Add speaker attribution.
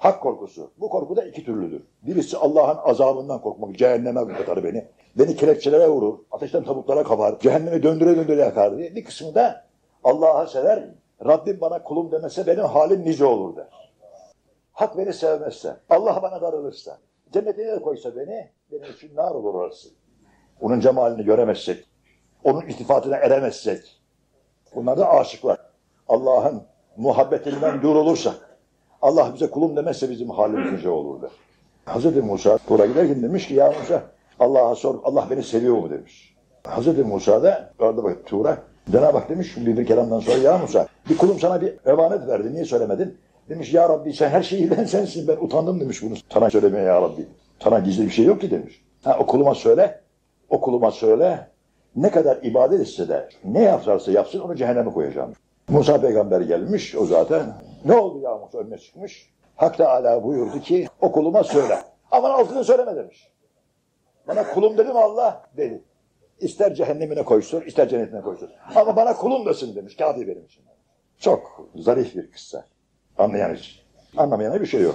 Speaker 1: Hak korkusu. Bu korku da iki türlüdür. Birisi Allah'ın azabından korkmak. Cehenneme katar beni. Beni kelepçelere vurur. Ateşten tabutlara kapar. Cehenneme döndüre döndüre yakar. Bir kısmı da Allah'a sever. Rabbim bana kulum demese benim halim nice olur der. Hak beni sevmezse, Allah bana darılırsa, cennetine de koysa beni, benim için nar olur orası. Onun cemalini göremezsek, onun iltifatına eremezsek, bunlar da aşıklar. Allah'ın muhabbetinden dur olursak, Allah bize kulum demezse bizim halimiz nice olur der. Hazreti Musa Tur'a giderken demiş ki ya Musa Allah'a sor Allah beni seviyor mu demiş. Hazreti Musa da orada bak Tur'a Cenab-ı Hak demiş bir, bir kelamdan sonra ya Musa bir kulum sana bir emanet verdi niye söylemedin? Demiş ya Rabbi sen her şeyi bilen sensin ben utandım demiş bunu sana söylemeye ya Rabbi. Sana gizli bir şey yok ki demiş. Ha, o kuluma söyle o kuluma söyle ne kadar ibadet etse de ne yaparsa yapsın onu cehenneme koyacağım. Musa peygamber gelmiş o zaten. Ne oldu ya Musa önüne çıkmış. Hak Teala buyurdu ki o kuluma söyle. Ama altını söyleme demiş. Bana kulum dedim Allah dedi. İster cehennemine koysun, ister cennetine koysun. Ama bana kulum desin demiş. Kafi benim için. Çok zarif bir kıssa. Anlayan için. Anlamayana bir şey yok.